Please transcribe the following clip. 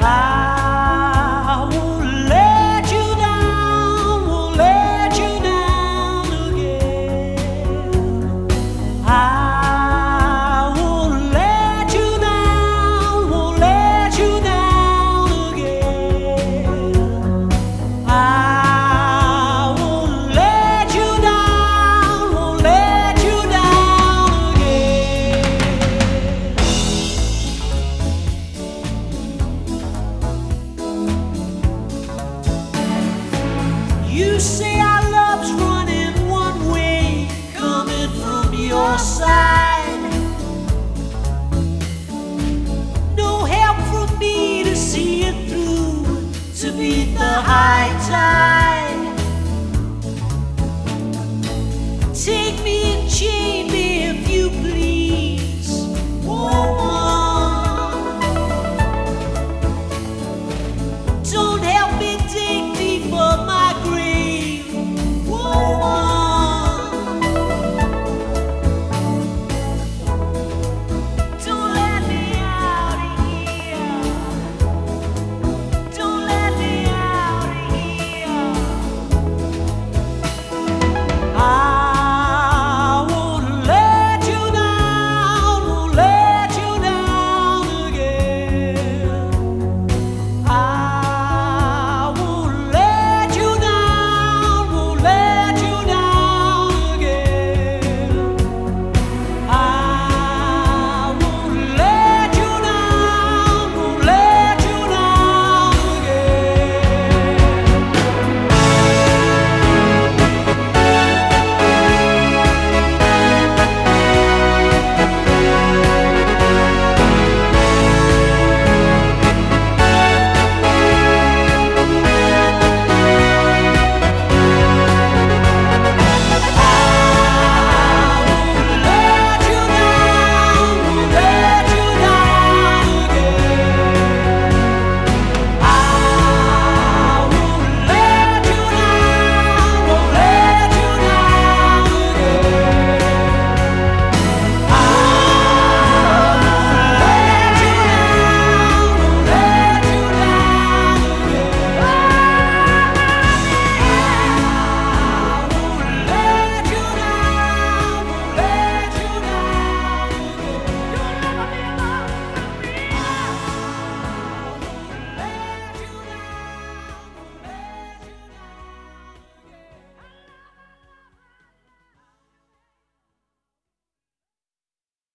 high. Help